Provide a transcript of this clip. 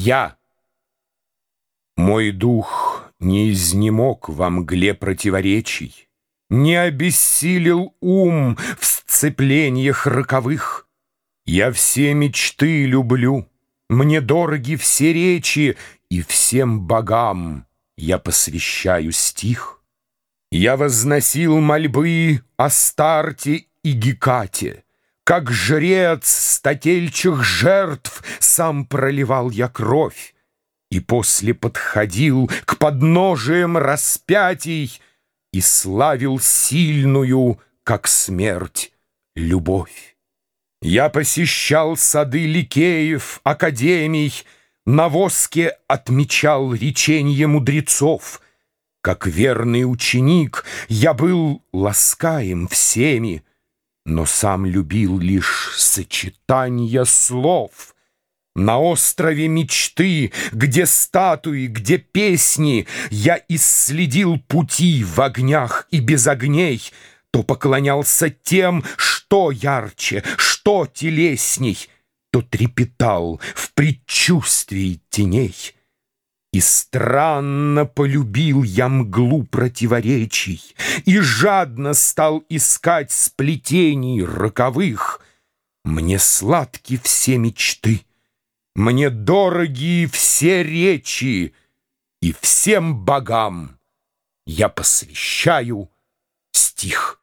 Я. Мой дух не изнемог во мгле противоречий, Не обессилел ум в сцеплениях роковых. Я все мечты люблю, мне дороги все речи, И всем богам я посвящаю стих. Я возносил мольбы о старте и Гекате, Как жрец стательчих жертв сам проливал я кровь, И после подходил к подножиям распятий И славил сильную, как смерть, любовь. Я посещал сады Ликеев, академий, На воске отмечал реченье мудрецов. Как верный ученик я был ласкаем всеми, Но сам любил лишь сочетание слов. На острове мечты, где статуи, где песни, Я исследил пути в огнях и без огней, То поклонялся тем, что ярче, что телесней, То трепетал в предчувствии теней. И странно полюбил я мглу противоречий, И жадно стал искать сплетений роковых. Мне сладки все мечты, мне дороги все речи, И всем богам я посвящаю стих.